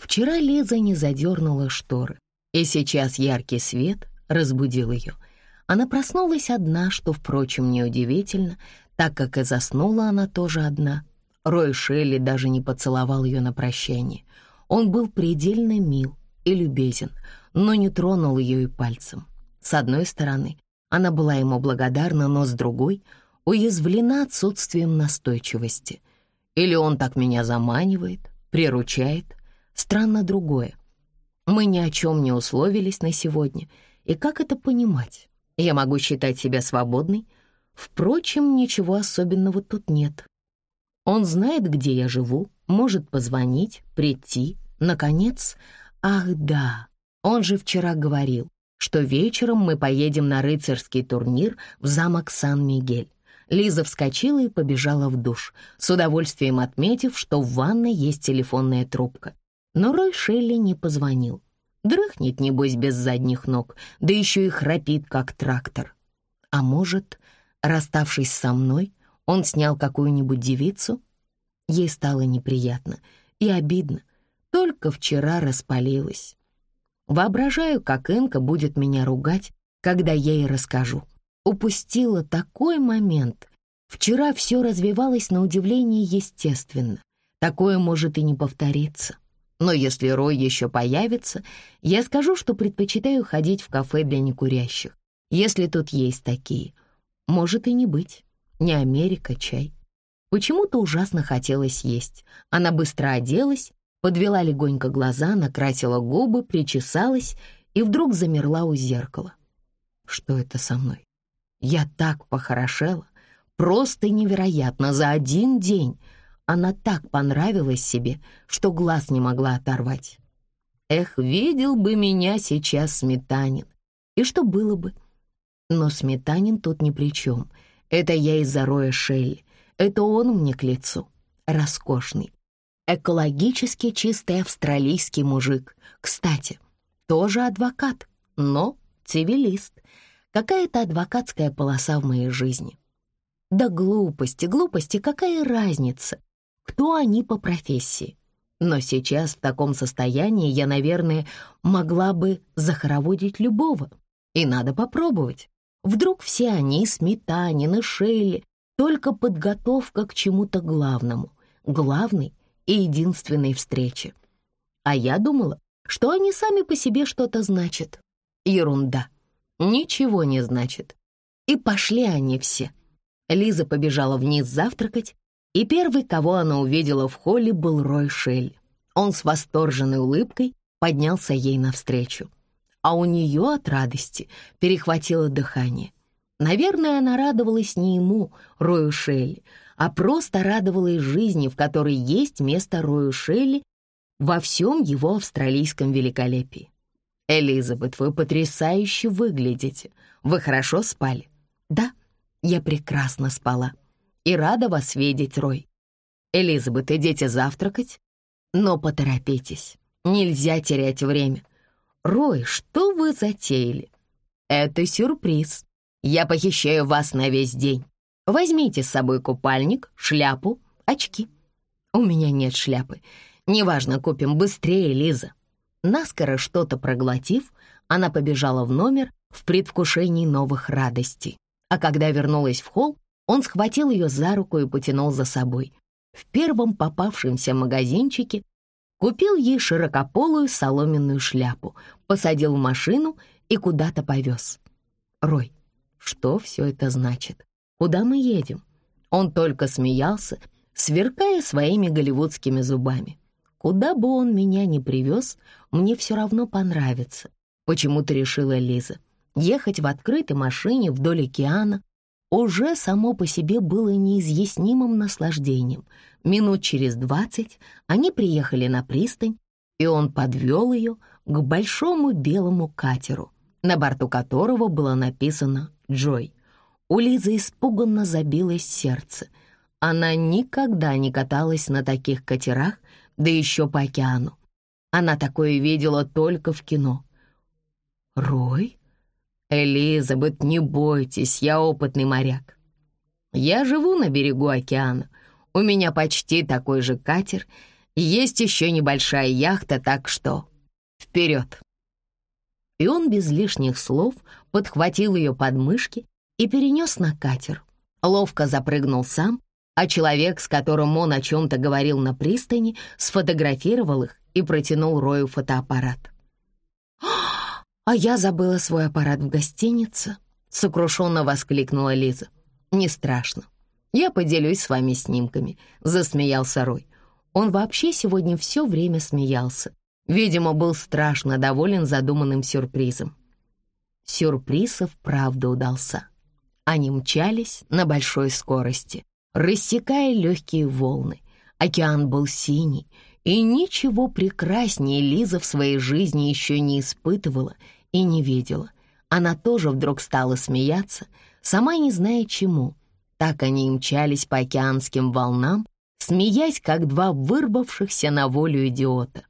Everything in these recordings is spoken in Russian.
Вчера Лиза не задернула шторы, и сейчас яркий свет разбудил ее. Она проснулась одна, что, впрочем, неудивительно, так как и заснула она тоже одна. Рой Шелли даже не поцеловал ее на прощание. Он был предельно мил и любезен, но не тронул ее и пальцем. С одной стороны, она была ему благодарна, но с другой — уязвлена отсутствием настойчивости. Или он так меня заманивает, приручает. Странно другое. Мы ни о чем не условились на сегодня. И как это понимать? Я могу считать себя свободной? Впрочем, ничего особенного тут нет. Он знает, где я живу, может позвонить, прийти. Наконец, ах да, он же вчера говорил, что вечером мы поедем на рыцарский турнир в замок Сан-Мигель. Лиза вскочила и побежала в душ, с удовольствием отметив, что в ванной есть телефонная трубка. Но Рой Шелли не позвонил. Дрыхнет, небось, без задних ног, да еще и храпит, как трактор. А может, расставшись со мной, он снял какую-нибудь девицу? Ей стало неприятно и обидно. Только вчера распалилась. Воображаю, как Энка будет меня ругать, когда я ей расскажу. Упустила такой момент. Вчера все развивалось на удивление естественно. Такое может и не повториться. Но если Рой еще появится, я скажу, что предпочитаю ходить в кафе для некурящих, если тут есть такие. Может и не быть. Не Америка, чай. Почему-то ужасно хотелось есть. Она быстро оделась, подвела легонько глаза, накрасила губы, причесалась и вдруг замерла у зеркала. Что это со мной? Я так похорошела. Просто невероятно, за один день. Она так понравилась себе, что глаз не могла оторвать. Эх, видел бы меня сейчас Сметанин. И что было бы? Но Сметанин тут ни при чем. Это я из-за Роя Шелли. Это он мне к лицу. Роскошный. Экологически чистый австралийский мужик. Кстати, тоже адвокат, но цивилист. Какая-то адвокатская полоса в моей жизни. Да глупости, глупости, какая разница, кто они по профессии. Но сейчас в таком состоянии я, наверное, могла бы захороводить любого. И надо попробовать. Вдруг все они, Сметанин и Шелли, только подготовка к чему-то главному, главной и единственной встрече. А я думала, что они сами по себе что-то значат. Ерунда. Ничего не значит. И пошли они все. Лиза побежала вниз завтракать, и первый, кого она увидела в холле, был Рой Шелли. Он с восторженной улыбкой поднялся ей навстречу. А у нее от радости перехватило дыхание. Наверное, она радовалась не ему, Рою Шелли, а просто радовалась жизни, в которой есть место Рою Шелли во всем его австралийском великолепии. «Элизабет, вы потрясающе выглядите. Вы хорошо спали?» «Да, я прекрасно спала. И рада вас видеть, Рой. Элизабет, идите завтракать, но поторопитесь. Нельзя терять время. Рой, что вы затеяли? Это сюрприз. Я похищаю вас на весь день. Возьмите с собой купальник, шляпу, очки. У меня нет шляпы. Неважно, купим быстрее, Лиза. Наскоро что-то проглотив, она побежала в номер в предвкушении новых радостей. А когда вернулась в холл, он схватил ее за руку и потянул за собой. В первом попавшемся магазинчике купил ей широкополую соломенную шляпу, посадил в машину и куда-то повез. «Рой, что все это значит? Куда мы едем? Он только смеялся, сверкая своими голливудскими зубами. Куда бы он меня ни привез, мне все равно понравится. Почему-то решила Лиза. Ехать в открытой машине вдоль океана уже само по себе было неизъяснимым наслаждением. Минут через двадцать они приехали на пристань, и он подвел ее к большому белому катеру, на борту которого было написано Джой. У Лизы испуганно забилось сердце. Она никогда не каталась на таких катерах, да еще по океану. Она такое видела только в кино. «Рой?» «Элизабет, не бойтесь, я опытный моряк. Я живу на берегу океана. У меня почти такой же катер. Есть еще небольшая яхта, так что вперед!» И он без лишних слов подхватил ее подмышки и перенес на катер. Ловко запрыгнул сам, а человек, с которым он о чем-то говорил на пристани, сфотографировал их и протянул Рою фотоаппарат. «А я забыла свой аппарат в гостинице», — сокрушенно воскликнула Лиза. «Не страшно. Я поделюсь с вами снимками», — засмеялся Рой. Он вообще сегодня все время смеялся. Видимо, был страшно доволен задуманным сюрпризом. Сюрприз и вправду удался. Они мчались на большой скорости, рассекая легкие волны. Океан был синий, и ничего прекраснее Лиза в своей жизни еще не испытывала и не видела. Она тоже вдруг стала смеяться, сама не зная чему. Так они мчались по океанским волнам, смеясь, как два вырвавшихся на волю идиота.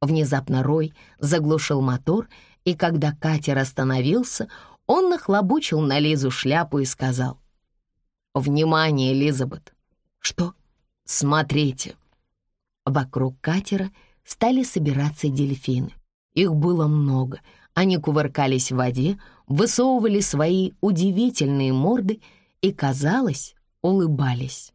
Внезапно Рой заглушил мотор, и когда катер остановился, он нахлобучил на Лизу шляпу и сказал. «Внимание, Элизабет!» «Что?» «Смотрите!» Вокруг катера стали собираться дельфины. Их было много. Они кувыркались в воде, высовывали свои удивительные морды и, казалось, улыбались.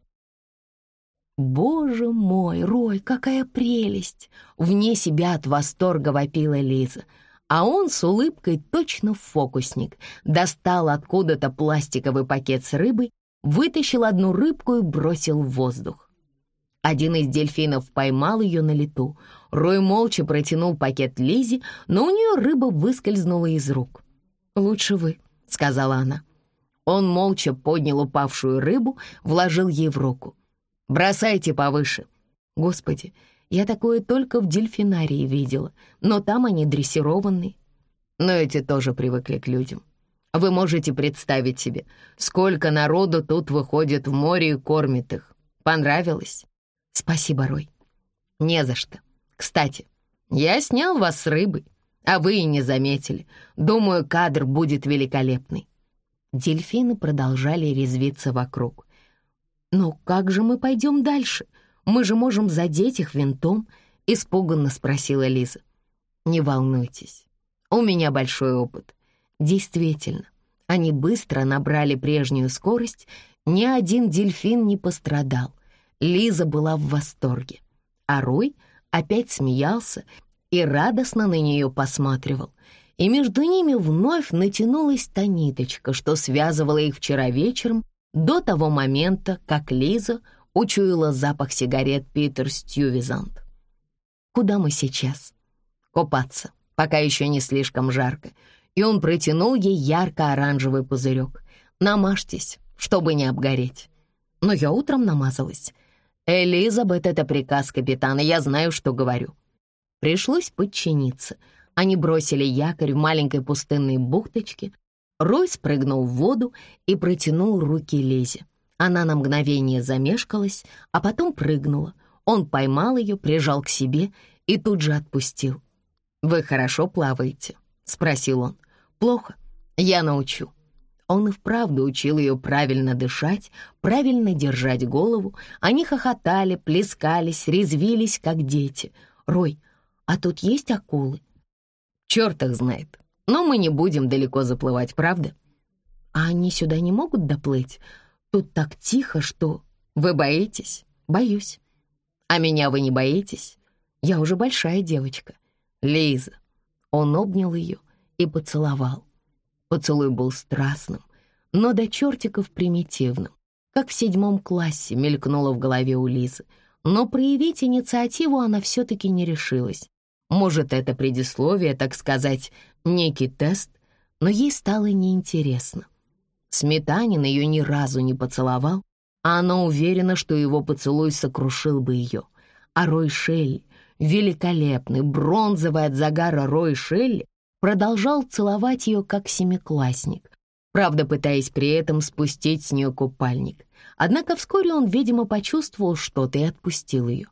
«Боже мой, Рой, какая прелесть!» Вне себя от восторга вопила Лиза. А он с улыбкой, точно фокусник, достал откуда-то пластиковый пакет с рыбой, вытащил одну рыбку и бросил в воздух. Один из дельфинов поймал ее на лету. Рой молча протянул пакет Лизе, но у нее рыба выскользнула из рук. «Лучше вы», — сказала она. Он молча поднял упавшую рыбу, вложил ей в руку. Бросайте повыше. Господи, я такое только в дельфинарии видела, но там они дрессированные. Но эти тоже привыкли к людям. Вы можете представить себе, сколько народу тут выходит в море и кормит их. Понравилось? Спасибо, Рой. Не за что. Кстати, я снял вас с рыбы, а вы и не заметили. Думаю, кадр будет великолепный. Дельфины продолжали резвиться вокруг. «Но как же мы пойдем дальше? Мы же можем задеть их винтом», — испуганно спросила Лиза. «Не волнуйтесь, у меня большой опыт. Действительно, они быстро набрали прежнюю скорость, ни один дельфин не пострадал. Лиза была в восторге, а Рой опять смеялся и радостно на нее посматривал. И между ними вновь натянулась та ниточка, что связывала их вчера вечером до того момента, как Лиза учуяла запах сигарет Питер Стювизант. «Куда мы сейчас?» «Купаться, пока еще не слишком жарко». И он протянул ей ярко-оранжевый пузырек. «Намажьтесь, чтобы не обгореть». Но я утром намазалась. «Элизабет — это приказ капитана, я знаю, что говорю». Пришлось подчиниться. Они бросили якорь в маленькой пустынной бухточке, Рой спрыгнул в воду и протянул руки Лизе. Она на мгновение замешкалась, а потом прыгнула. Он поймал ее, прижал к себе и тут же отпустил. «Вы хорошо плаваете?» — спросил он. «Плохо. Я научу». Он и вправду учил ее правильно дышать, правильно держать голову. Они хохотали, плескались, резвились, как дети. «Рой, а тут есть акулы?» «Черт их знает. Но мы не будем далеко заплывать, правда? А они сюда не могут доплыть? Тут так тихо, что... Вы боитесь? Боюсь. А меня вы не боитесь? Я уже большая девочка. Лиза. Он обнял ее и поцеловал. Поцелуй был страстным, но до чертиков примитивным. Как в седьмом классе мелькнуло в голове у Лизы. Но проявить инициативу она все-таки не решилась. Может, это предисловие, так сказать, некий тест, но ей стало неинтересно. Сметанин ее ни разу не поцеловал, а она уверена, что его поцелуй сокрушил бы ее. А Рой Шелли, великолепный, бронзовый от загара Рой Шелли, продолжал целовать ее как семиклассник, правда, пытаясь при этом спустить с нее купальник. Однако вскоре он, видимо, почувствовал что-то и отпустил ее.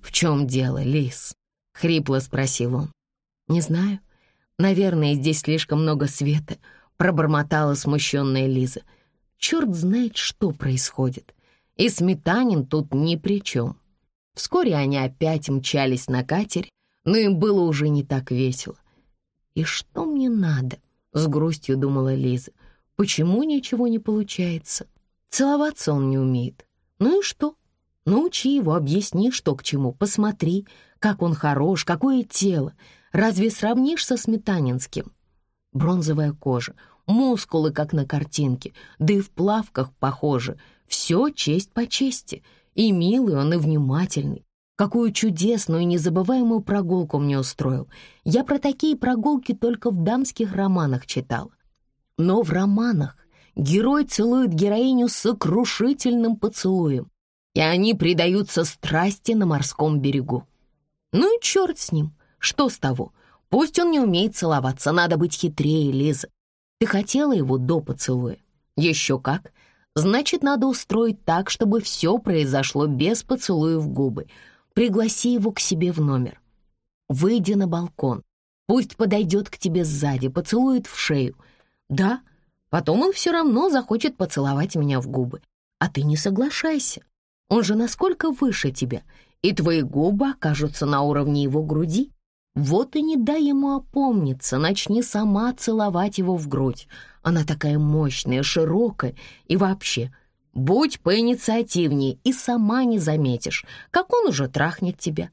«В чем дело, Лис?» — хрипло спросил он. «Не знаю. Наверное, здесь слишком много света», — пробормотала смущенная Лиза. «Черт знает, что происходит. И Сметанин тут ни при чем». Вскоре они опять мчались на катере, но им было уже не так весело. «И что мне надо?» — с грустью думала Лиза. «Почему ничего не получается? Целоваться он не умеет. Ну и что? Научи его, объясни, что к чему, посмотри, как он хорош, какое тело. Разве сравнишь со Сметанинским? Бронзовая кожа, мускулы, как на картинке, да и в плавках похоже. Все честь по чести. И милый он, и внимательный. Какую чудесную и незабываемую прогулку мне устроил. Я про такие прогулки только в дамских романах читал. Но в романах герой целует героиню сокрушительным поцелуем, и они предаются страсти на морском берегу. Ну и черт с ним, что с того? Пусть он не умеет целоваться, надо быть хитрее, Лиза. Ты хотела его до поцелуя? Еще как. Значит, надо устроить так, чтобы все произошло без поцелуя в губы. Пригласи его к себе в номер. Выйди на балкон. Пусть подойдет к тебе сзади, поцелует в шею. Да, потом он все равно захочет поцеловать меня в губы. А ты не соглашайся. Он же насколько выше тебя, и твои губы окажутся на уровне его груди. Вот и не дай ему опомниться, начни сама целовать его в грудь. Она такая мощная, широкая и вообще. Будь поинициативнее и сама не заметишь, как он уже трахнет тебя.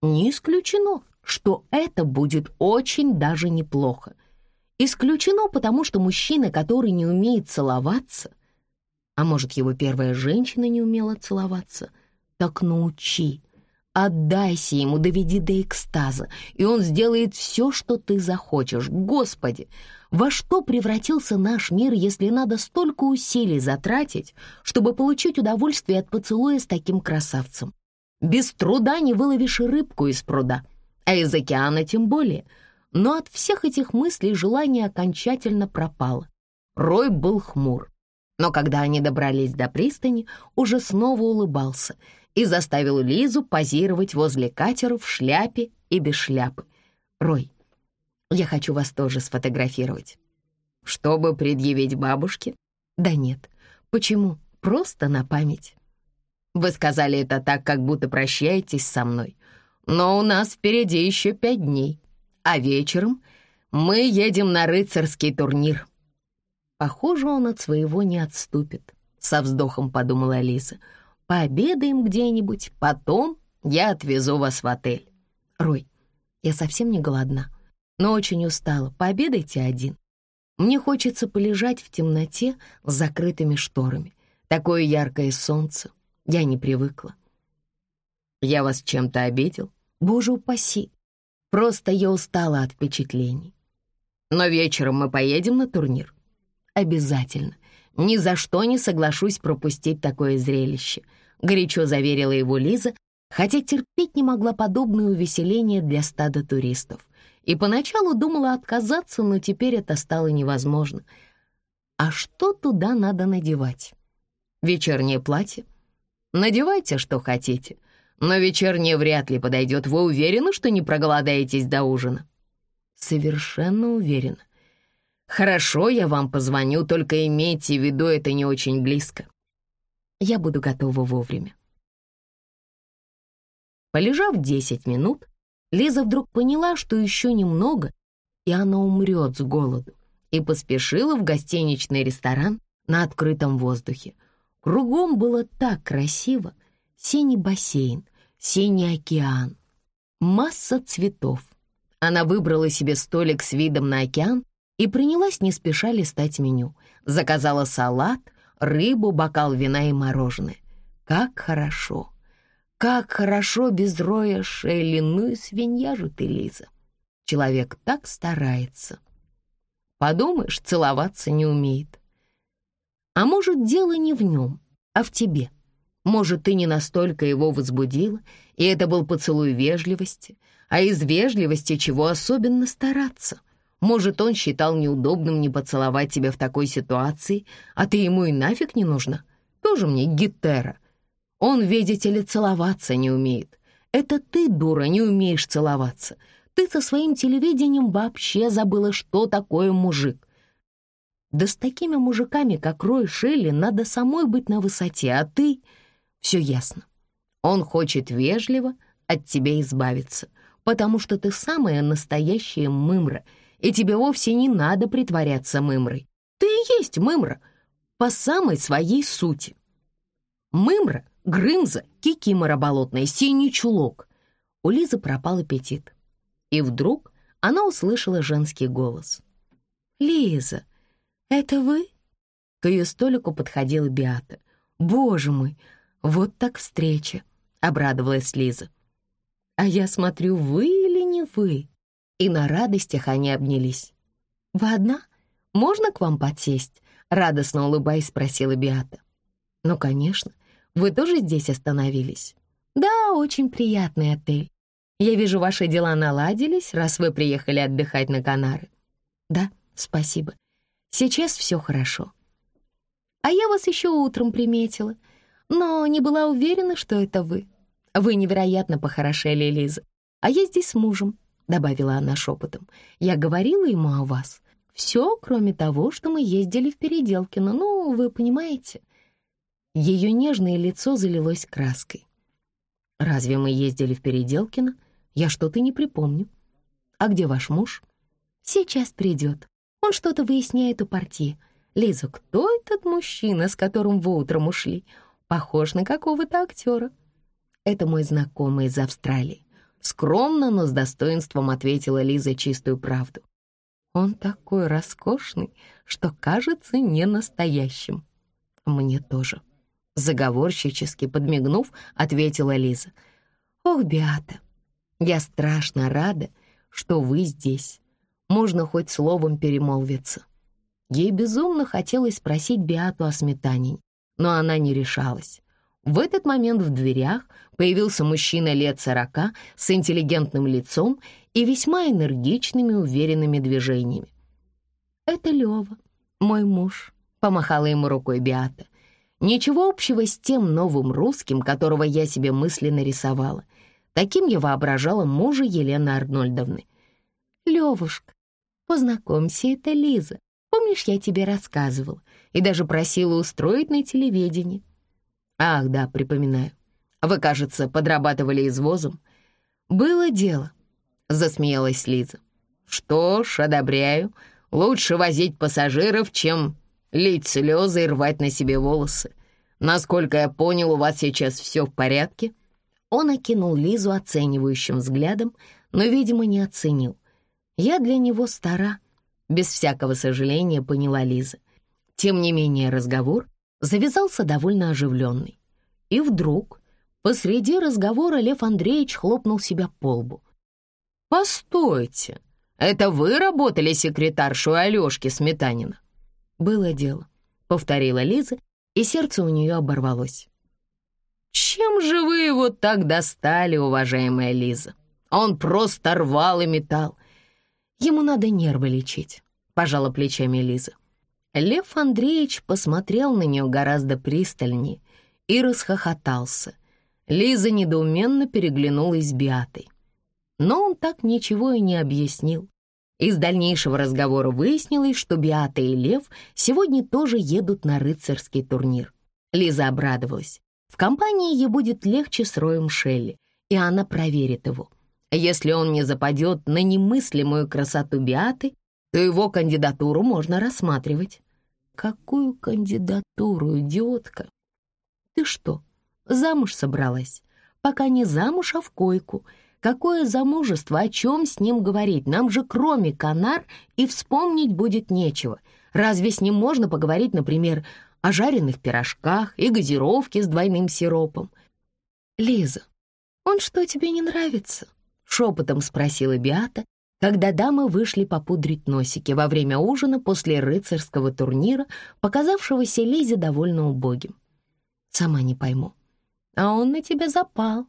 Не исключено, что это будет очень даже неплохо. Исключено, потому что мужчина, который не умеет целоваться, а может, его первая женщина не умела целоваться, так научи, Отдайся ему, доведи до экстаза, и он сделает все, что ты захочешь. Господи, во что превратился наш мир, если надо столько усилий затратить, чтобы получить удовольствие от поцелуя с таким красавцем? Без труда не выловишь рыбку из пруда, а из океана тем более. Но от всех этих мыслей желание окончательно пропало. Рой был хмур. Но когда они добрались до пристани, уже снова улыбался — и заставил Лизу позировать возле катера в шляпе и без шляпы. «Рой, я хочу вас тоже сфотографировать». «Чтобы предъявить бабушке?» «Да нет. Почему? Просто на память». «Вы сказали это так, как будто прощаетесь со мной. Но у нас впереди еще пять дней. А вечером мы едем на рыцарский турнир». «Похоже, он от своего не отступит», — со вздохом подумала Лиза. Пообедаем где-нибудь, потом я отвезу вас в отель. Рой, я совсем не голодна, но очень устала. Пообедайте один. Мне хочется полежать в темноте с закрытыми шторами. Такое яркое солнце. Я не привыкла. Я вас чем-то обидел? Боже упаси. Просто я устала от впечатлений. Но вечером мы поедем на турнир. Обязательно. Ни за что не соглашусь пропустить такое зрелище —— горячо заверила его Лиза, хотя терпеть не могла подобное увеселение для стада туристов. И поначалу думала отказаться, но теперь это стало невозможно. А что туда надо надевать? Вечернее платье? Надевайте, что хотите, но вечернее вряд ли подойдет. Вы уверены, что не проголодаетесь до ужина? Совершенно уверена. Хорошо, я вам позвоню, только имейте в виду, это не очень близко. Я буду готова вовремя. Полежав десять минут, Лиза вдруг поняла, что еще немного, и она умрет с голоду, и поспешила в гостиничный ресторан на открытом воздухе. Кругом было так красиво. Синий бассейн, синий океан, масса цветов. Она выбрала себе столик с видом на океан и принялась не спеша листать меню. Заказала салат — рыбу, бокал вина и мороженое. Как хорошо! Как хорошо без роя Шелли, ну и свинья же ты, Лиза. Человек так старается. Подумаешь, целоваться не умеет. А может, дело не в нем, а в тебе. Может, ты не настолько его возбудила, и это был поцелуй вежливости, а из вежливости чего особенно стараться — может, он считал неудобным не поцеловать тебя в такой ситуации, а ты ему и нафиг не нужна? Тоже мне гитера. Он, видите ли, целоваться не умеет. Это ты, дура, не умеешь целоваться. Ты со своим телевидением вообще забыла, что такое мужик. Да с такими мужиками, как Рой Шелли, надо самой быть на высоте, а ты... Все ясно. Он хочет вежливо от тебя избавиться, потому что ты самая настоящая мымра, и тебе вовсе не надо притворяться мымрой. Ты и есть мымра по самой своей сути. Мымра, Грымза, кикимора болотная, синий чулок. У Лизы пропал аппетит. И вдруг она услышала женский голос. «Лиза, это вы?» К ее столику подходила Биата. «Боже мой, вот так встреча!» — обрадовалась Лиза. «А я смотрю, вы или не вы?» И на радостях они обнялись. «Вы одна? Можно к вам подсесть?» — радостно улыбаясь спросила Биата. «Ну, конечно. Вы тоже здесь остановились?» «Да, очень приятный отель. Я вижу, ваши дела наладились, раз вы приехали отдыхать на Канары». «Да, спасибо. Сейчас все хорошо». «А я вас еще утром приметила, но не была уверена, что это вы. Вы невероятно похорошели, Лиза. А я здесь с мужем», — добавила она шепотом. «Я говорила ему о вас. Все, кроме того, что мы ездили в Переделкино. Ну, вы понимаете». Ее нежное лицо залилось краской. «Разве мы ездили в Переделкино? Я что-то не припомню. А где ваш муж?» «Сейчас придет. Он что-то выясняет у партии. Лиза, кто этот мужчина, с которым вы утром ушли? Похож на какого-то актера». «Это мой знакомый из Австралии». Скромно, но с достоинством ответила Лиза чистую правду. «Он такой роскошный, что кажется не настоящим. Мне тоже». Заговорщически подмигнув, ответила Лиза. «Ох, Беата, я страшно рада, что вы здесь. Можно хоть словом перемолвиться». Ей безумно хотелось спросить Беату о сметанине, но она не решалась. В этот момент в дверях появился мужчина лет сорока с интеллигентным лицом и весьма энергичными, уверенными движениями. «Это Лёва, мой муж», — помахала ему рукой Беата. Ничего общего с тем новым русским, которого я себе мысленно рисовала. Таким я воображала мужа Елены Арнольдовны. «Левушка, познакомься, это Лиза. Помнишь, я тебе рассказывала и даже просила устроить на телевидении?» «Ах, да, припоминаю. Вы, кажется, подрабатывали извозом». «Было дело», — засмеялась Лиза. «Что ж, одобряю. Лучше возить пассажиров, чем лить слезы и рвать на себе волосы. Насколько я понял, у вас сейчас все в порядке?» Он окинул Лизу оценивающим взглядом, но, видимо, не оценил. «Я для него стара», — без всякого сожаления поняла Лиза. Тем не менее разговор завязался довольно оживленный. И вдруг посреди разговора Лев Андреевич хлопнул себя по лбу. «Постойте, это вы работали секретаршу Алёшки Сметанина?» «Было дело», — повторила Лиза, и сердце у нее оборвалось. «Чем же вы его так достали, уважаемая Лиза? Он просто рвал и метал. Ему надо нервы лечить», — пожала плечами Лиза. Лев Андреевич посмотрел на нее гораздо пристальнее и расхохотался. Лиза недоуменно переглянулась с Биатой. Но он так ничего и не объяснил. Из дальнейшего разговора выяснилось, что Биата и Лев сегодня тоже едут на рыцарский турнир. Лиза обрадовалась. В компании ей будет легче с Роем Шелли, и она проверит его. Если он не западет на немыслимую красоту Биаты, то его кандидатуру можно рассматривать. Какую кандидатуру, идиотка? Ты что, замуж собралась? Пока не замуж, а в койку — Какое замужество, о чем с ним говорить? Нам же кроме Канар и вспомнить будет нечего. Разве с ним можно поговорить, например, о жареных пирожках и газировке с двойным сиропом? «Лиза, он что, тебе не нравится?» — шепотом спросила Биата, когда дамы вышли попудрить носики во время ужина после рыцарского турнира, показавшегося Лизе довольно убогим. «Сама не пойму». «А он на тебя запал»,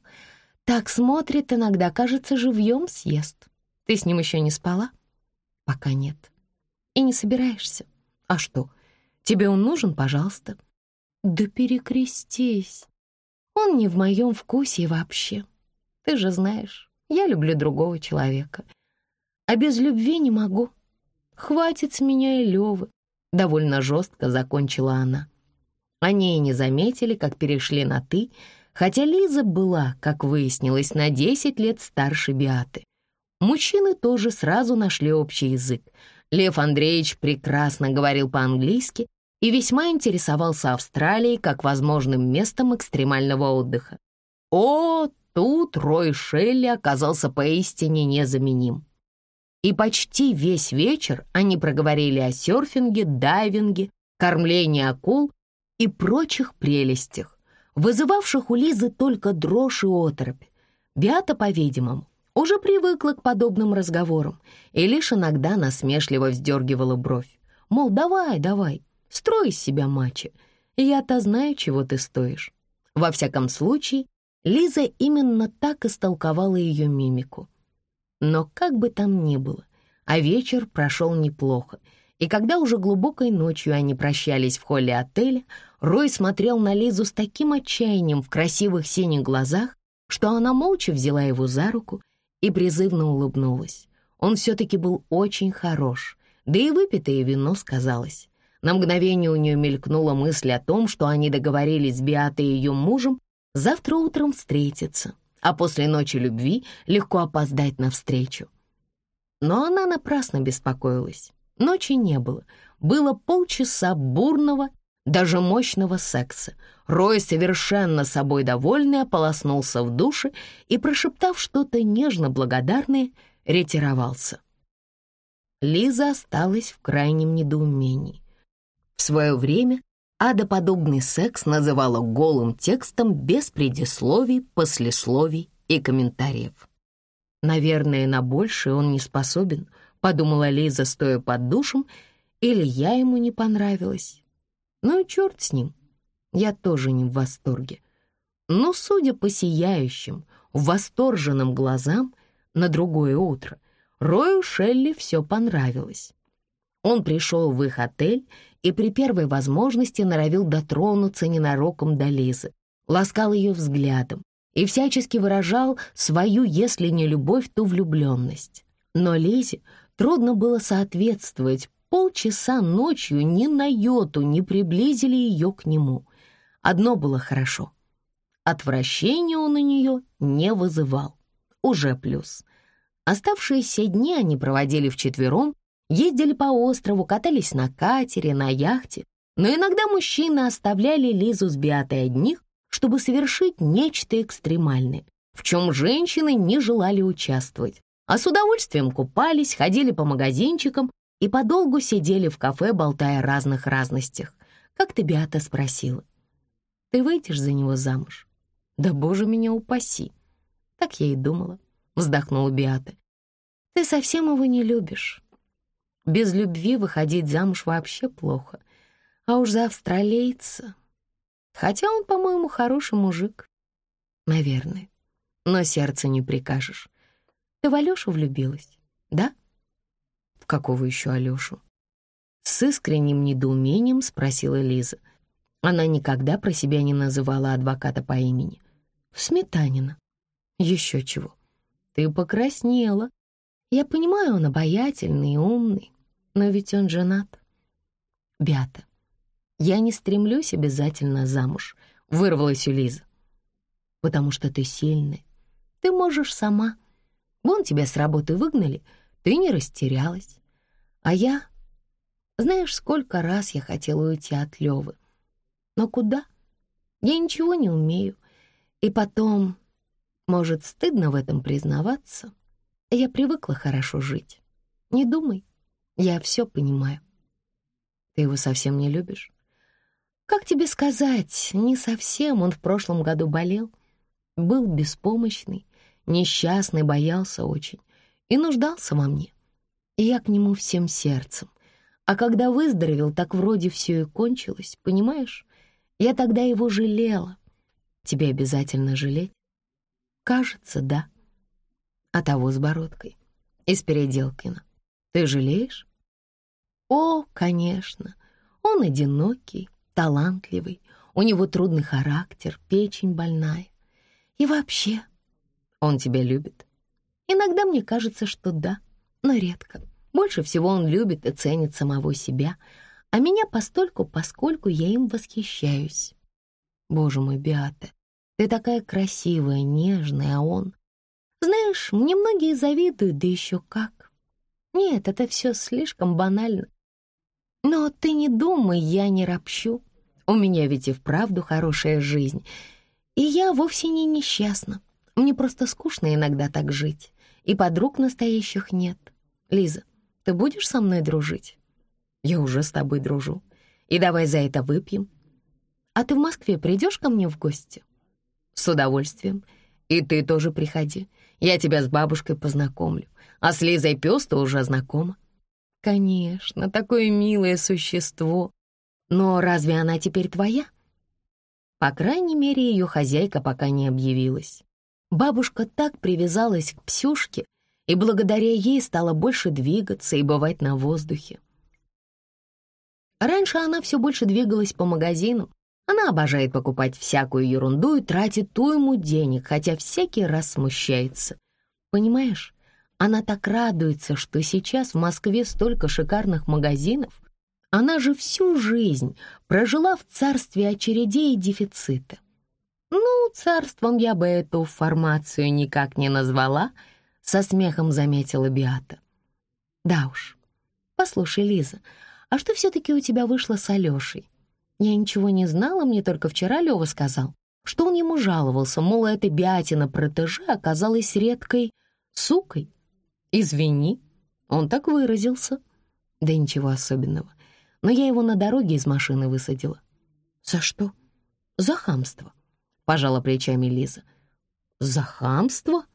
так смотрит иногда, кажется, живьем съест. Ты с ним еще не спала? Пока нет. И не собираешься? А что, тебе он нужен, пожалуйста? Да перекрестись. Он не в моем вкусе вообще. Ты же знаешь, я люблю другого человека. А без любви не могу. Хватит с меня и Лёвы. Довольно жестко закончила она. Они и не заметили, как перешли на «ты», хотя Лиза была, как выяснилось, на 10 лет старше Биаты. Мужчины тоже сразу нашли общий язык. Лев Андреевич прекрасно говорил по-английски и весьма интересовался Австралией как возможным местом экстремального отдыха. О, тут Рой Шелли оказался поистине незаменим. И почти весь вечер они проговорили о серфинге, дайвинге, кормлении акул и прочих прелестях, вызывавших у Лизы только дрожь и оторопь. Беата, по-видимому, уже привыкла к подобным разговорам и лишь иногда насмешливо вздергивала бровь. Мол, давай, давай, строй из себя мачи, я-то знаю, чего ты стоишь. Во всяком случае, Лиза именно так истолковала ее мимику. Но как бы там ни было, а вечер прошел неплохо, и когда уже глубокой ночью они прощались в холле отеля, Рой смотрел на Лизу с таким отчаянием в красивых синих глазах, что она молча взяла его за руку и призывно улыбнулась. Он все-таки был очень хорош, да и выпитое вино сказалось. На мгновение у нее мелькнула мысль о том, что они договорились с Биатой и ее мужем завтра утром встретиться, а после ночи любви легко опоздать навстречу. Но она напрасно беспокоилась. Ночи не было. Было полчаса бурного, даже мощного секса. Рой, совершенно собой довольный, ополоснулся в душе и, прошептав что-то нежно-благодарное, ретировался. Лиза осталась в крайнем недоумении. В свое время Ада подобный секс называла голым текстом без предисловий, послесловий и комментариев. «Наверное, на большее он не способен», — подумала Лиза, стоя под душем, «или я ему не понравилась. Ну и черт с ним, я тоже не в восторге». Но, судя по сияющим, восторженным глазам, на другое утро Рою Шелли все понравилось. Он пришел в их отель и при первой возможности норовил дотронуться ненароком до Лизы, ласкал ее взглядом и всячески выражал свою, если не любовь, то влюбленность. Но Лизе трудно было соответствовать, полчаса ночью ни на йоту не приблизили ее к нему. Одно было хорошо. Отвращения он у нее не вызывал. Уже плюс. Оставшиеся дни они проводили вчетвером, ездили по острову, катались на катере, на яхте, но иногда мужчины оставляли Лизу с Биатой одних, чтобы совершить нечто экстремальное, в чем женщины не желали участвовать, а с удовольствием купались, ходили по магазинчикам и подолгу сидели в кафе, болтая о разных разностях. Как ты, Биата, спросила, «Ты выйдешь за него замуж?» «Да, боже, меня упаси!» Так я и думала, вздохнула Биата. «Ты совсем его не любишь. Без любви выходить замуж вообще плохо. А уж за австралийца... Хотя он, по-моему, хороший мужик. Наверное. Но сердце не прикажешь. Ты в Алёшу влюбилась, да? В какого еще Алёшу? С искренним недоумением спросила Лиза. Она никогда про себя не называла адвоката по имени. Сметанина. Еще чего. Ты покраснела. Я понимаю, он обаятельный и умный, но ведь он женат. Бята, я не стремлюсь обязательно замуж, вырвалась у Лизы. Потому что ты сильная, ты можешь сама. Вон тебя с работы выгнали, ты не растерялась. А я... Знаешь, сколько раз я хотела уйти от Лёвы. Но куда? Я ничего не умею. И потом, может, стыдно в этом признаваться, я привыкла хорошо жить. Не думай, я все понимаю. Ты его совсем не любишь? Как тебе сказать, не совсем. Он в прошлом году болел, был беспомощный, несчастный, боялся очень и нуждался во мне. И я к нему всем сердцем. А когда выздоровел, так вроде все и кончилось, понимаешь? Я тогда его жалела. Тебе обязательно жалеть? Кажется, да. А того с бородкой. Из Переделкина. Ты жалеешь? О, конечно. Он одинокий, талантливый, у него трудный характер, печень больная. И вообще, он тебя любит? Иногда мне кажется, что да, но редко. Больше всего он любит и ценит самого себя, а меня постольку, поскольку я им восхищаюсь. Боже мой, Беата, Ты такая красивая, нежная, а он... Знаешь, мне многие завидуют, да еще как. Нет, это все слишком банально. Но ты не думай, я не ропщу. У меня ведь и вправду хорошая жизнь. И я вовсе не несчастна. Мне просто скучно иногда так жить. И подруг настоящих нет. Лиза, ты будешь со мной дружить? Я уже с тобой дружу. И давай за это выпьем. А ты в Москве придешь ко мне в гости? С удовольствием. И ты тоже приходи. Я тебя с бабушкой познакомлю. А с Лизой пёс ты уже знакома. Конечно, такое милое существо. Но разве она теперь твоя? По крайней мере, ее хозяйка пока не объявилась. Бабушка так привязалась к Псюшке, и благодаря ей стала больше двигаться и бывать на воздухе. Раньше она все больше двигалась по магазинам. Она обожает покупать всякую ерунду и тратит уйму денег, хотя всякий раз смущается. Понимаешь, она так радуется, что сейчас в Москве столько шикарных магазинов. Она же всю жизнь прожила в царстве очередей и дефицита. Ну, царством я бы эту формацию никак не назвала, со смехом заметила Биата. Да уж. Послушай, Лиза, а что все-таки у тебя вышло с Алешей? Я ничего не знала, мне только вчера Лева сказал, что он ему жаловался, мол, эта Биатина протеже оказалась редкой сукой. Извини, он так выразился. Да ничего особенного. Но я его на дороге из машины высадила. За что? За хамство, пожала плечами Лиза. За хамство?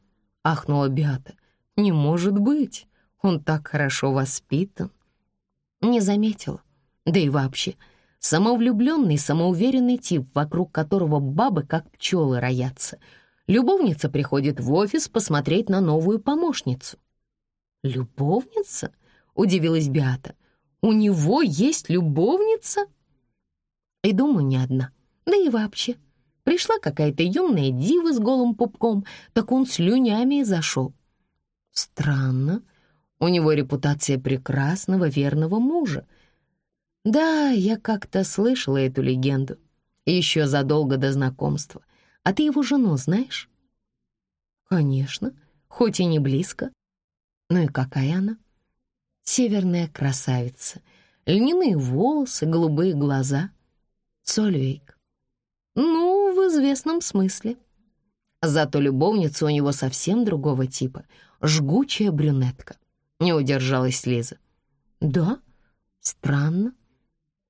Ахнула Биата. Не может быть, он так хорошо воспитан. Не заметила. Да и вообще, самовлюбленный, самоуверенный тип, вокруг которого бабы как пчелы роятся. Любовница приходит в офис посмотреть на новую помощницу. «Любовница?» — удивилась Биата. «У него есть любовница?» И думаю, не одна. Да и вообще. Пришла какая-то юная дива с голым пупком, так он слюнями и зашел. Странно, у него репутация прекрасного, верного мужа. Да, я как-то слышала эту легенду. Еще задолго до знакомства. А ты его жену знаешь? Конечно, хоть и не близко. Ну и какая она? Северная красавица. Льняные волосы, голубые глаза. Сольвейк. Ну, в известном смысле. Зато любовница у него совсем другого типа. Жгучая брюнетка. Не удержалась Лиза. «Да? Странно.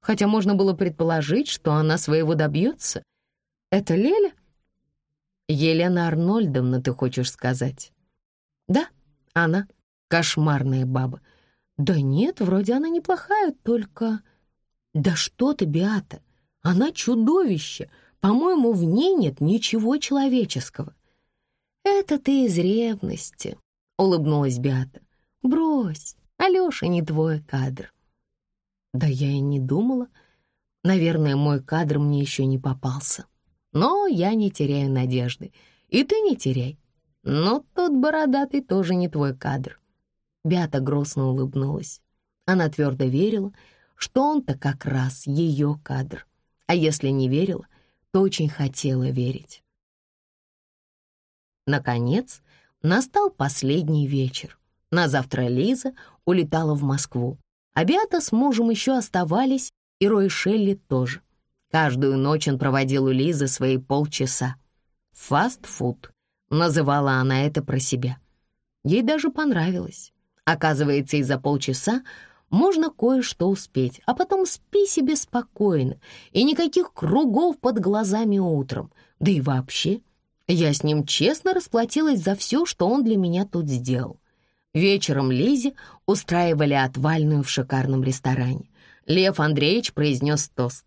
Хотя можно было предположить, что она своего добьется. Это Леля?» «Елена Арнольдовна, ты хочешь сказать?» «Да, она. Кошмарная баба. Да нет, вроде она неплохая, только...» «Да что ты, Биата, она чудовище. По-моему, в ней нет ничего человеческого». «Это ты из ревности», — улыбнулась Биата. Брось, Алёша не твой кадр. Да я и не думала. Наверное, мой кадр мне еще не попался. Но я не теряю надежды. И ты не теряй. Но тот бородатый тоже не твой кадр. Бята грустно улыбнулась. Она твердо верила, что он-то как раз ее кадр. А если не верила, то очень хотела верить. Наконец, настал последний вечер. На завтра Лиза улетала в Москву, а Беата с мужем еще оставались, и Рой Шелли тоже. Каждую ночь он проводил у Лизы свои полчаса. «Фастфуд», — называла она это про себя. Ей даже понравилось. Оказывается, из-за полчаса можно кое-что успеть, а потом спи себе спокойно, и никаких кругов под глазами утром. Да и вообще, я с ним честно расплатилась за все, что он для меня тут сделал. Вечером Лизе устраивали отвальную в шикарном ресторане. Лев Андреевич произнес тост.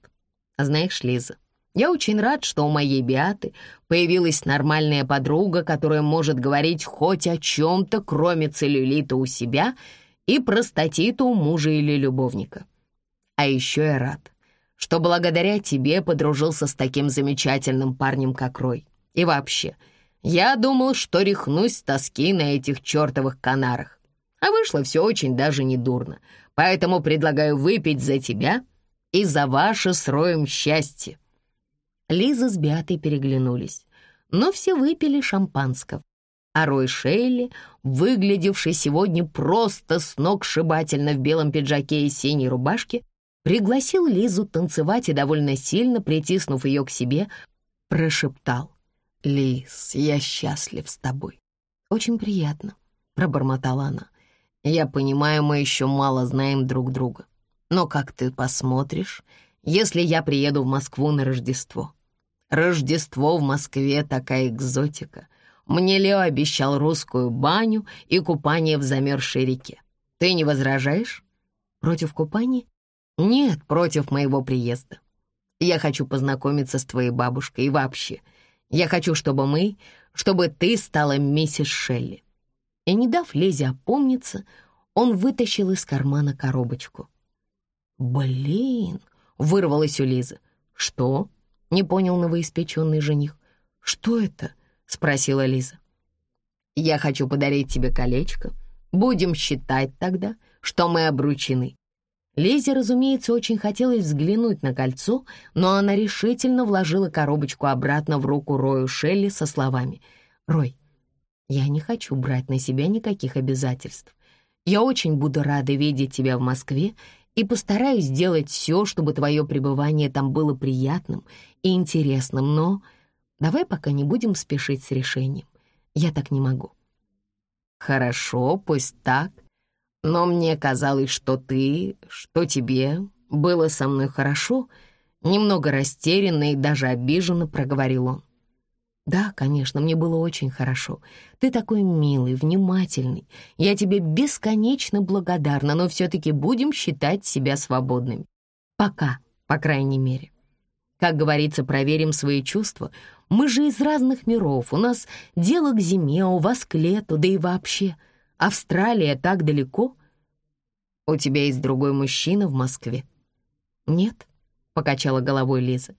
«Знаешь, Лиза, я очень рад, что у моей Биаты появилась нормальная подруга, которая может говорить хоть о чем-то, кроме целлюлита у себя и простатита у мужа или любовника. А еще я рад, что благодаря тебе подружился с таким замечательным парнем, как Рой. И вообще, я думал, что рехнусь с тоски на этих чертовых канарах. А вышло все очень даже недурно. Поэтому предлагаю выпить за тебя и за ваше с Роем счастье». Лиза с Беатой переглянулись. но все выпили шампанского. А Рой Шейли, выглядевший сегодня просто сногсшибательно в белом пиджаке и синей рубашке, пригласил Лизу танцевать и довольно сильно, притиснув ее к себе, прошептал. «Лиз, я счастлив с тобой». «Очень приятно», — пробормотала она. «Я понимаю, мы еще мало знаем друг друга. Но как ты посмотришь, если я приеду в Москву на Рождество?» «Рождество в Москве — такая экзотика. Мне Лео обещал русскую баню и купание в замерзшей реке. Ты не возражаешь?» «Против купания?» «Нет, против моего приезда. Я хочу познакомиться с твоей бабушкой и вообще. Я хочу, чтобы мы, чтобы ты стала миссис Шелли». И не дав Лезе опомниться, он вытащил из кармана коробочку. «Блин!» — вырвалось у Лизы. «Что?» — не понял новоиспеченный жених. «Что это?» — спросила Лиза. «Я хочу подарить тебе колечко. Будем считать тогда, что мы обручены. Лизе, разумеется, очень хотелось взглянуть на кольцо, но она решительно вложила коробочку обратно в руку Рою Шелли со словами «Рой, я не хочу брать на себя никаких обязательств. Я очень буду рада видеть тебя в Москве и постараюсь сделать все, чтобы твое пребывание там было приятным и интересным, но давай пока не будем спешить с решением. Я так не могу». «Хорошо, пусть так», но мне казалось, что ты, что тебе было со мной хорошо, немного растерянно и даже обиженно проговорил он. «Да, конечно, мне было очень хорошо. Ты такой милый, внимательный. Я тебе бесконечно благодарна, но все-таки будем считать себя свободными. Пока, по крайней мере. Как говорится, проверим свои чувства. Мы же из разных миров. У нас дело к зиме, а у вас к лету, да и вообще. Австралия так далеко. У тебя есть другой мужчина в Москве? Нет, покачала головой Лиза.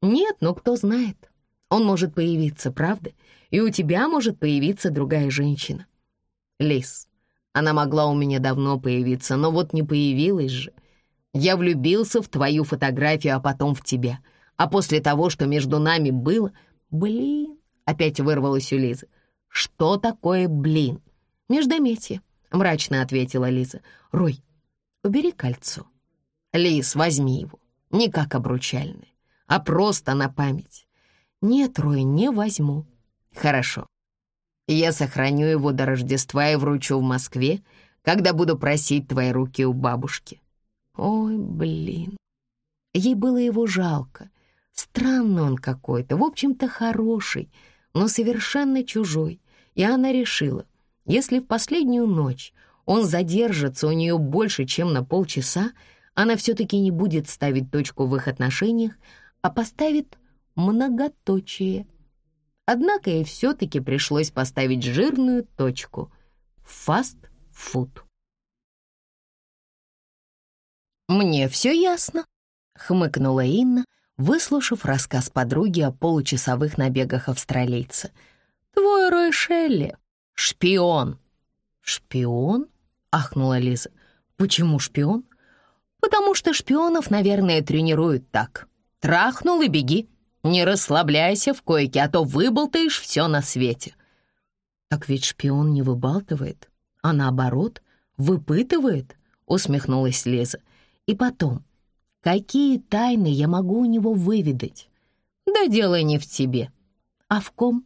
Нет, но кто знает. Он может появиться, правда? И у тебя может появиться другая женщина. Лиз, она могла у меня давно появиться, но вот не появилась же. Я влюбился в твою фотографию, а потом в тебя. А после того, что между нами было... Блин, опять вырвалась у Лизы. Что такое блин? Междометие, мрачно ответила Лиза. Рой, убери кольцо. Лиз, возьми его. Не как обручальное, а просто на память. Нет, Рой, не возьму. Хорошо. Я сохраню его до Рождества и вручу в Москве, когда буду просить твои руки у бабушки. Ой, блин. Ей было его жалко. Странный он какой-то, в общем-то хороший, но совершенно чужой. И она решила, если в последнюю ночь он задержится у нее больше, чем на полчаса, она все-таки не будет ставить точку в их отношениях, а поставит многоточие. Однако ей все-таки пришлось поставить жирную точку — фаст-фуд. «Мне все ясно», — хмыкнула Инна, выслушав рассказ подруги о получасовых набегах австралийца. «Твой Рой Шелли — шпион». «Шпион?» — ахнула Лиза. «Почему шпион?» «Потому что шпионов, наверное, тренируют так. Трахнул и беги. Не расслабляйся в койке, а то выболтаешь все на свете». «Так ведь шпион не выбалтывает, а наоборот, выпытывает», — усмехнулась Лиза. «И потом, какие тайны я могу у него выведать?» «Да дело не в тебе». «А в ком?»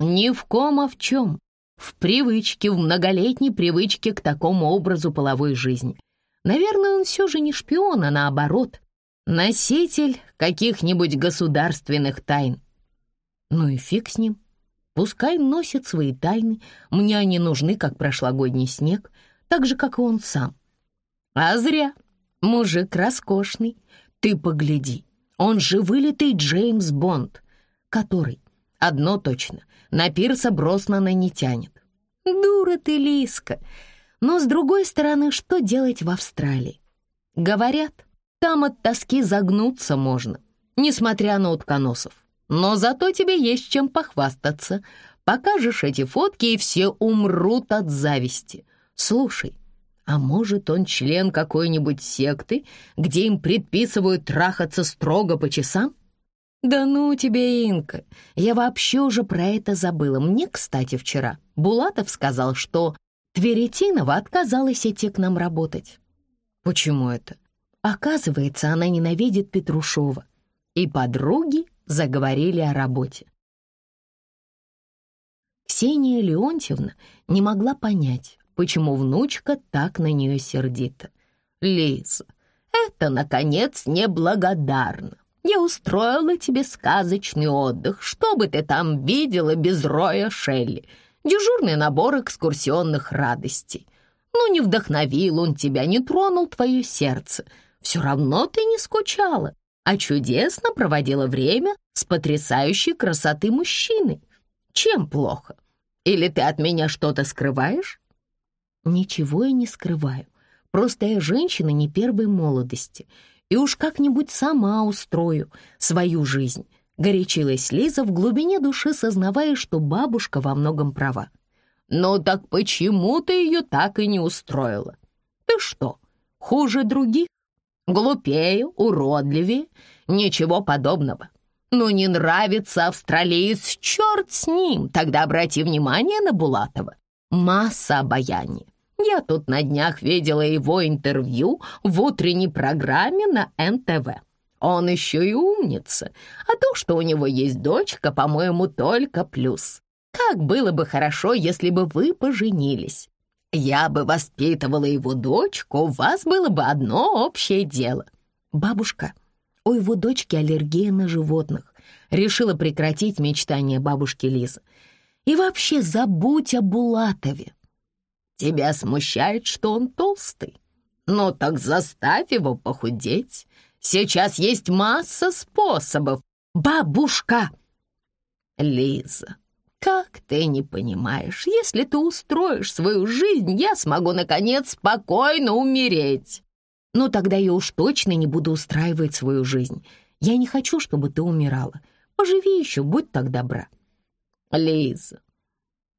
«Не в ком, а в чем?» В привычке, в многолетней привычке к такому образу половой жизни. Наверное, он все же не шпион, а наоборот, носитель каких-нибудь государственных тайн. Ну и фиг с ним. Пускай носит свои тайны, мне они нужны, как прошлогодний снег, так же, как и он сам. А зря. Мужик роскошный. Ты погляди, он же вылитый Джеймс Бонд, который, одно точно, на Пирса Броснана не тянет. Дура ты, Лиска. Но, с другой стороны, что делать в Австралии? Говорят, там от тоски загнуться можно, несмотря на утконосов. Но зато тебе есть чем похвастаться. Покажешь эти фотки, и все умрут от зависти. Слушай, а может, он член какой-нибудь секты, где им предписывают трахаться строго по часам? «Да ну тебе, Инка, я вообще уже про это забыла. Мне, кстати, вчера Булатов сказал, что Тверетинова отказалась идти к нам работать». «Почему это?» Оказывается, она ненавидит Петрушова. И подруги заговорили о работе. Ксения Леонтьевна не могла понять, почему внучка так на нее сердита. «Лиза, это, наконец, неблагодарно. Я устроила тебе сказочный отдых. Что бы ты там видела без Роя Шелли? Дежурный набор экскурсионных радостей. Ну, не вдохновил он тебя, не тронул твое сердце. Все равно ты не скучала, а чудесно проводила время с потрясающей красоты мужчиной. Чем плохо? Или ты от меня что-то скрываешь? Ничего я не скрываю. Просто я женщина не первой молодости, и уж как-нибудь сама устрою свою жизнь. Горячилась Лиза в глубине души, сознавая, что бабушка во многом права. «Ну так почему ты ее так и не устроила? Ты что, хуже других? Глупее, уродливее? Ничего подобного. Ну не нравится австралиец, черт с ним, тогда обрати внимание на Булатова. Масса обаяния. Я тут на днях видела его интервью в утренней программе на НТВ. Он еще и умница, а то, что у него есть дочка, по-моему, только плюс. Как было бы хорошо, если бы вы поженились. Я бы воспитывала его дочку, у вас было бы одно общее дело. Бабушка, у его дочки аллергия на животных. Решила прекратить мечтания бабушки Лизы. И вообще забудь о Булатове. Тебя смущает, что он толстый? Ну так заставь его похудеть. Сейчас есть масса способов. Бабушка! Лиза, как ты не понимаешь, если ты устроишь свою жизнь, я смогу, наконец, спокойно умереть. Ну тогда я уж точно не буду устраивать свою жизнь. Я не хочу, чтобы ты умирала. Поживи еще, будь так добра. Лиза,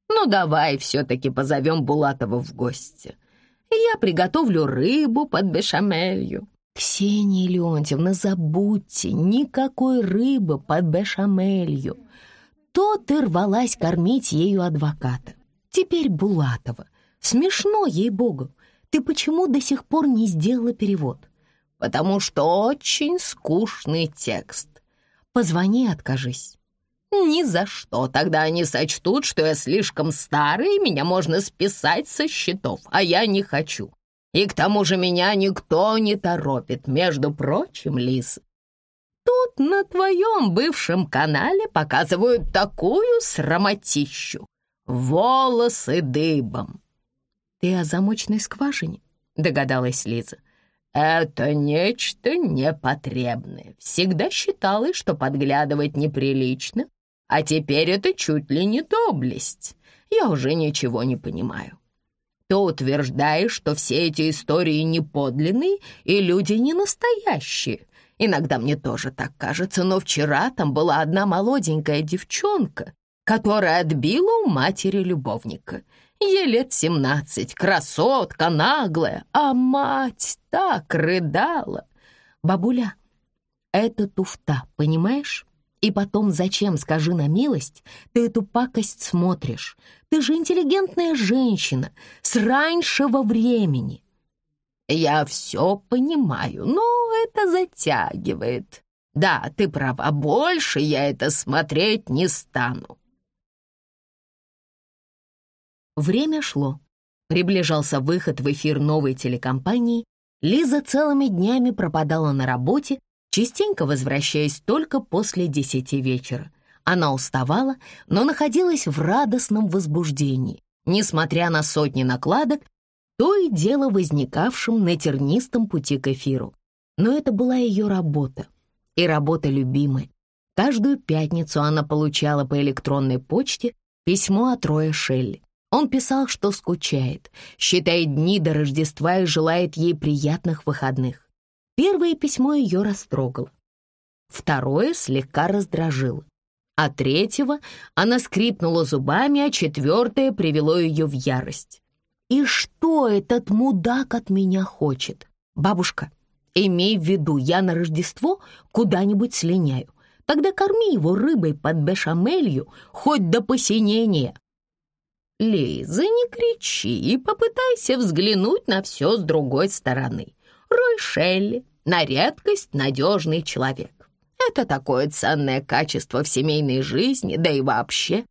ну, давай все-таки позовем Булатова в гости. Я приготовлю рыбу под бешамелью. Ксения Леонтьевна, забудьте, никакой рыбы под бешамелью. То ты рвалась кормить ею адвоката. Теперь Булатова. Смешно, ей-богу. Ты почему до сих пор не сделала перевод? Потому что очень скучный текст. Позвони, откажись. «Ни за что. Тогда они сочтут, что я слишком старый, и меня можно списать со счетов, а я не хочу. И к тому же меня никто не торопит. Между прочим, Лиз, тут на твоем бывшем канале показывают такую срамотищу. Волосы дыбом». «Ты о замочной скважине?» — догадалась Лиза. «Это нечто непотребное. Всегда считалось, что подглядывать неприлично, а теперь это чуть ли не доблесть. Я уже ничего не понимаю. Ты утверждаешь, что все эти истории не подлинные и люди не настоящие. Иногда мне тоже так кажется, но вчера там была одна молоденькая девчонка, которая отбила у матери любовника. Ей лет семнадцать, красотка, наглая, а мать так рыдала. Бабуля, это туфта, понимаешь? И потом, зачем, скажи на милость, ты эту пакость смотришь? Ты же интеллигентная женщина с раньшего времени. Я все понимаю, но это затягивает. Да, ты права, больше я это смотреть не стану. Время шло. Приближался выход в эфир новой телекомпании. Лиза целыми днями пропадала на работе, частенько возвращаясь только после десяти вечера. Она уставала, но находилась в радостном возбуждении, несмотря на сотни накладок, то и дело возникавшим на тернистом пути к эфиру. Но это была ее работа, и работа любимая. Каждую пятницу она получала по электронной почте письмо от Роя Шелли. Он писал, что скучает, считает дни до Рождества и желает ей приятных выходных. Первое письмо ее растрогало, второе слегка раздражило, а третьего она скрипнула зубами, а четвертое привело ее в ярость. «И что этот мудак от меня хочет? Бабушка, имей в виду, я на Рождество куда-нибудь слиняю, Тогда корми его рыбой под бешамелью хоть до посинения. Лиза, не кричи и попытайся взглянуть на все с другой стороны. Рой Шелли на редкость надежный человек. Это такое ценное качество в семейной жизни, да и вообще.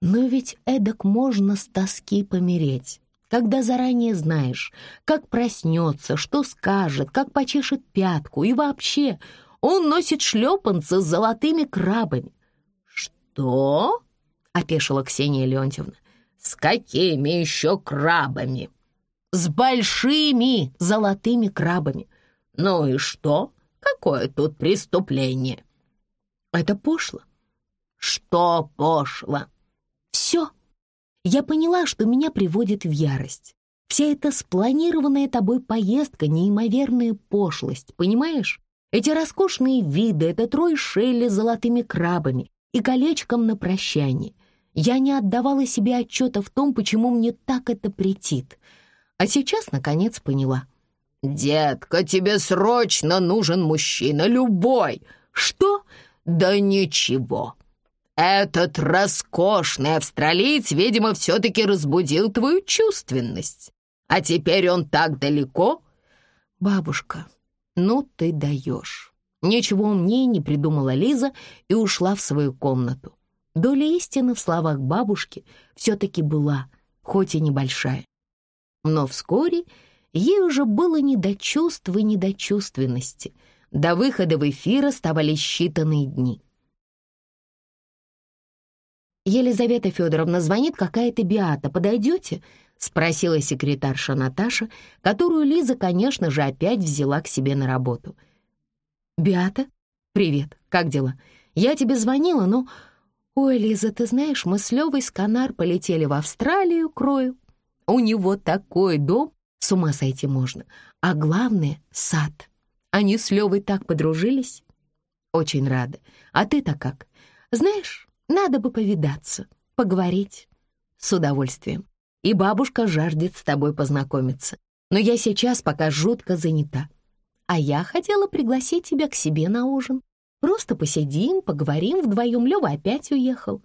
Но ведь эдак можно с тоски помереть, когда заранее знаешь, как проснется, что скажет, как почешет пятку и вообще он носит шлепанцы с золотыми крабами. «Что?» — опешила Ксения Леонтьевна. «С какими еще крабами?» «С большими золотыми крабами. Ну и что? Какое тут преступление?» «Это пошло». «Что пошло?» «Все. Я поняла, что меня приводит в ярость. Вся эта спланированная тобой поездка — неимоверная пошлость, понимаешь? Эти роскошные виды, это трой Шелли с золотыми крабами и колечком на прощание. Я не отдавала себе отчета в том, почему мне так это претит. А сейчас, наконец, поняла. «Детка, тебе срочно нужен мужчина, любой!» «Что?» «Да ничего!» «Этот роскошный австралиец, видимо, все-таки разбудил твою чувственность. А теперь он так далеко?» «Бабушка, «Ну ты даешь». Ничего умнее не придумала Лиза и ушла в свою комнату. Доля истины в словах бабушки все-таки была, хоть и небольшая. Но вскоре ей уже было не до чувств и не до выхода в эфир оставались считанные дни. «Елизавета Федоровна звонит какая-то Биата. Подойдете?» — спросила секретарша Наташа, которую Лиза, конечно же, опять взяла к себе на работу. «Биата? Привет, как дела? Я тебе звонила, но...» «Ой, Лиза, ты знаешь, мы с Левой с Канар полетели в Австралию, крою. У него такой дом, с ума сойти можно. А главное — сад. Они с Левой так подружились. Очень рада. А ты-то как? Знаешь, надо бы повидаться, поговорить. С удовольствием и бабушка жаждет с тобой познакомиться. Но я сейчас пока жутко занята. А я хотела пригласить тебя к себе на ужин. Просто посидим, поговорим вдвоем. Лёва опять уехал.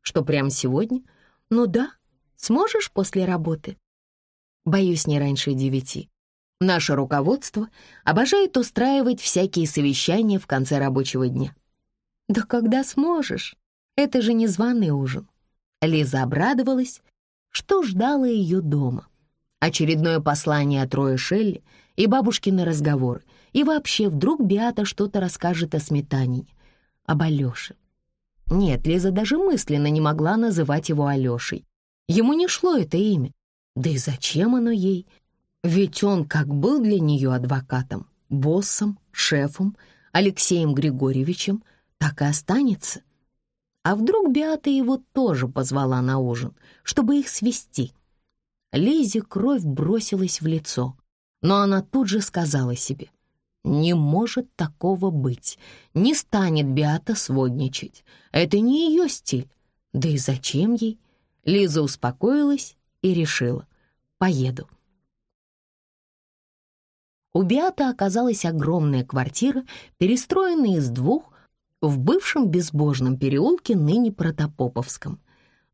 Что, прямо сегодня? Ну да. Сможешь после работы? Боюсь, не раньше девяти. Наше руководство обожает устраивать всякие совещания в конце рабочего дня. Да когда сможешь? Это же не званый ужин. Лиза обрадовалась что ждало ее дома. Очередное послание от Роя Шелли и бабушкины разговоры, и вообще вдруг Биата что-то расскажет о сметанине, об Алёше. Нет, Лиза даже мысленно не могла называть его Алёшей. Ему не шло это имя. Да и зачем оно ей? Ведь он как был для нее адвокатом, боссом, шефом, Алексеем Григорьевичем, так и останется — а вдруг Беата его тоже позвала на ужин, чтобы их свести? Лизе кровь бросилась в лицо, но она тут же сказала себе, «Не может такого быть, не станет Беата сводничать, это не ее стиль, да и зачем ей?» Лиза успокоилась и решила, «Поеду». У Беата оказалась огромная квартира, перестроенная из двух в бывшем безбожном переулке, ныне Протопоповском.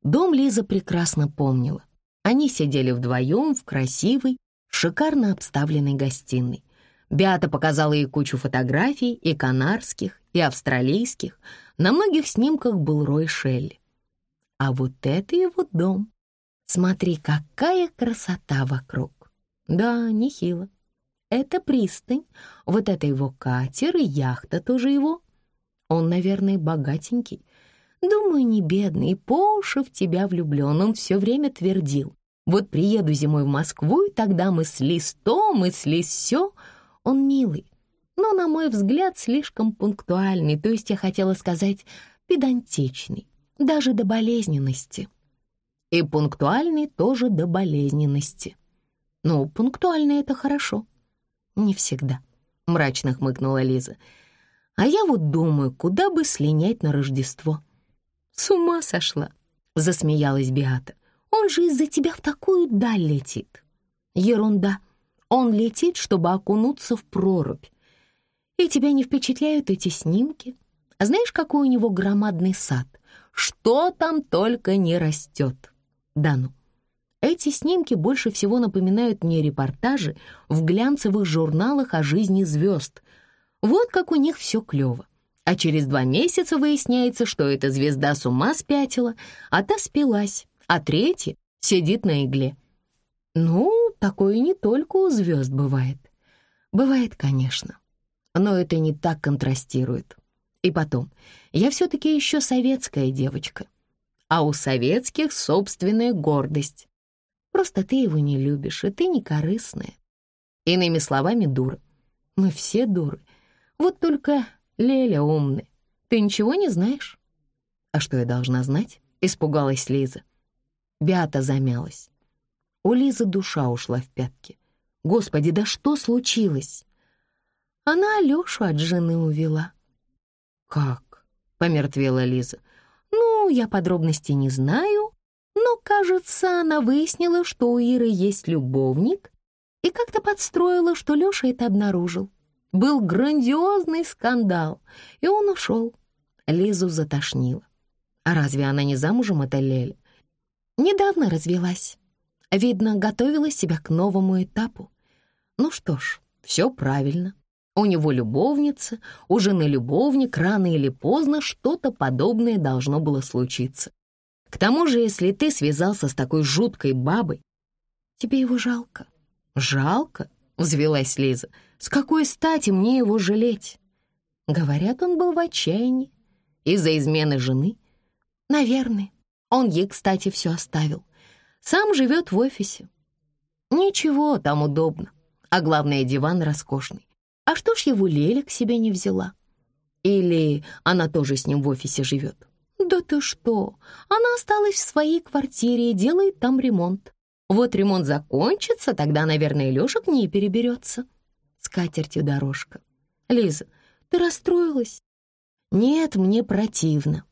Дом Лиза прекрасно помнила. Они сидели вдвоем в красивой, шикарно обставленной гостиной. Беата показала ей кучу фотографий и канарских, и австралийских. На многих снимках был Рой Шелли. А вот это его дом. Смотри, какая красота вокруг. Да, нехило. Это пристань, вот это его катер и яхта тоже его. Он, наверное, богатенький. Думаю, не бедный, по уши в тебя влюблен. Он все время твердил. Вот приеду зимой в Москву, и тогда мы слиз то, мы слиз все. Он милый, но, на мой взгляд, слишком пунктуальный, то есть я хотела сказать педантичный, даже до болезненности. И пунктуальный тоже до болезненности. Ну, пунктуальный — это хорошо. Не всегда, — мрачно хмыкнула Лиза. А я вот думаю, куда бы слинять на Рождество. С ума сошла, засмеялась Биата. Он же из-за тебя в такую даль летит. Ерунда. Он летит, чтобы окунуться в прорубь. И тебя не впечатляют эти снимки? Знаешь, какой у него громадный сад? Что там только не растет. Да ну. Эти снимки больше всего напоминают мне репортажи в глянцевых журналах о жизни звезд. Вот как у них все клево. А через два месяца выясняется, что эта звезда с ума спятила, а та спилась, а третья сидит на игле. Ну, такое не только у звезд бывает. Бывает, конечно, но это не так контрастирует. И потом, я все-таки еще советская девочка, а у советских собственная гордость. Просто ты его не любишь, и ты не корыстная. Иными словами, дура. Мы все дуры. Вот только Леля умная. Ты ничего не знаешь? А что я должна знать? Испугалась Лиза. Беата замялась. У Лизы душа ушла в пятки. Господи, да что случилось? Она Алёшу от жены увела. Как? Помертвела Лиза. Я подробностей не знаю, но, кажется, она выяснила, что у Иры есть любовник и как-то подстроила, что Лёша это обнаружил. Был грандиозный скандал, и он ушел. Лизу затошнило. А разве она не замужем, эта Леля? Недавно развелась. Видно, готовила себя к новому этапу. Ну что ж, все правильно. У него любовница, у жены любовник, рано или поздно что-то подобное должно было случиться. К тому же, если ты связался с такой жуткой бабой, тебе его жалко. Жалко? Взвелась Лиза. С какой стати мне его жалеть? Говорят, он был в отчаянии. Из-за измены жены? Наверное. Он ей, кстати, все оставил. Сам живет в офисе. Ничего, там удобно. А главное, диван роскошный. А что ж его Леля к себе не взяла? Или она тоже с ним в офисе живет? Да ты что? Она осталась в своей квартире и делает там ремонт. Вот ремонт закончится, тогда, наверное, Лёша к ней переберется. С катертью дорожка. Лиза, ты расстроилась? Нет, мне противно.